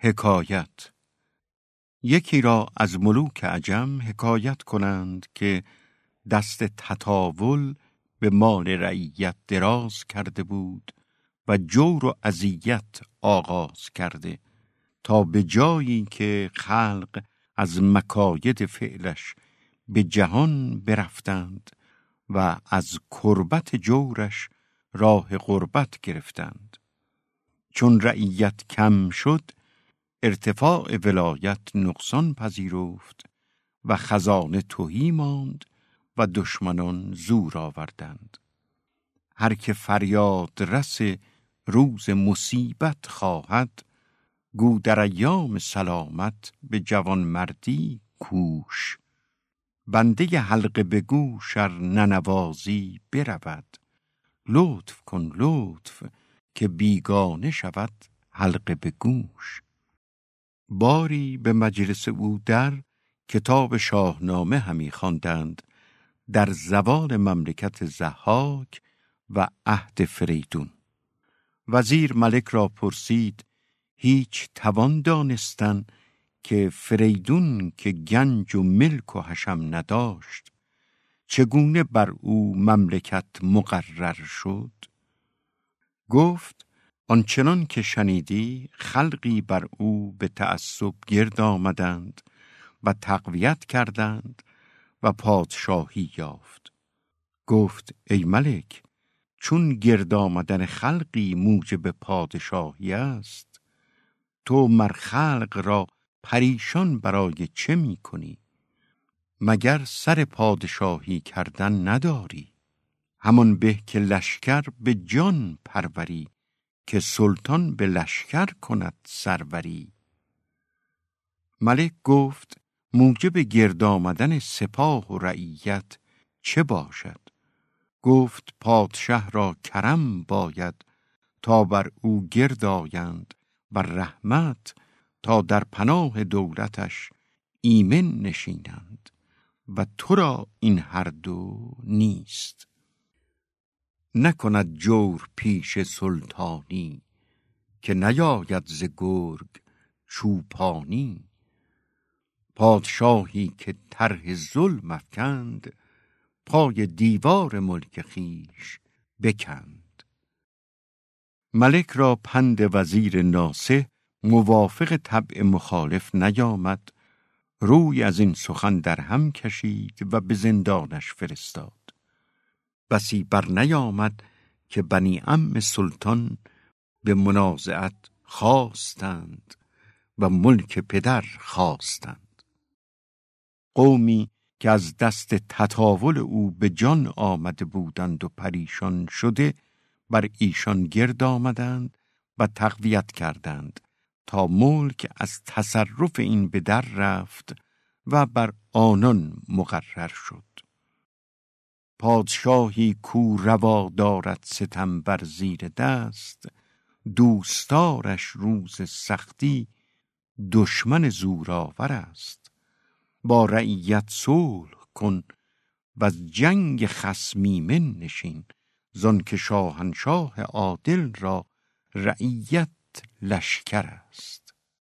حکایت. یکی را از ملوک عجم حکایت کنند که دست تطاول به مال رعیت دراز کرده بود و جور و اذیت آغاز کرده تا به جایی که خلق از مکاید فعلش به جهان برفتند و از کربت جورش راه غربت گرفتند. چون رعیت کم شد ارتفاع ولایت نقصان پذیرفت و خزانه توهی ماند و دشمنان زور آوردند. هر که فریاد رس روز مصیبت خواهد گو در ایام سلامت به جوان مردی کوش. بنده حلقه به گوشر ننوازی برود. لطف کن لطف که بیگانه شود حلقه به گوش. باری به مجلس او در کتاب شاهنامه همی خواندند در زوال مملکت زحاک و عهد فریدون. وزیر ملک را پرسید هیچ توان دانستن که فریدون که گنج و ملک و حشم نداشت چگونه بر او مملکت مقرر شد؟ گفت آنچنان که شنیدی خلقی بر او به تعصب گرد آمدند و تقویت کردند و پادشاهی یافت گفت ای ملک چون گرد آمدن خلقی موجب پادشاهی است تو مر خلق را پریشان برای چه می کنی؟ مگر سر پادشاهی کردن نداری؟ همان به که لشکر به جان پروری که سلطان به لشکر کند سروری. ملک گفت موجب گرد آمدن سپاه و رعیت چه باشد؟ گفت پادشه را کرم باید تا بر او گرد آیند و رحمت تا در پناه دولتش ایمن نشینند و تو را این هر دو نیست. نکند جور پیش سلطانی که نیاید ز گرگ چوپانی پادشاهی که طرح ظلم افکند پای دیوار ملک خیش بکند. ملک را پند وزیر ناسه موافق طبع مخالف نیامد روی از این سخن در هم کشید و به زندانش فرستاد. بسی بر نیامد که بنی ام سلطان به منازعت خواستند و ملک پدر خواستند. قومی که از دست تطاول او به جان آمده بودند و پریشان شده بر ایشان گرد آمدند و تقویت کردند تا ملک از تصرف این به در رفت و بر آنان مقرر شد. پادشاهی کو روا دارد ستم بر زیر دست دوستارش روز سختی دشمن زورآور است. با رعیت صلح کن و از جنگ خصمیمن نشین زن که شاهنشاه عادل را رعیت لشکر است.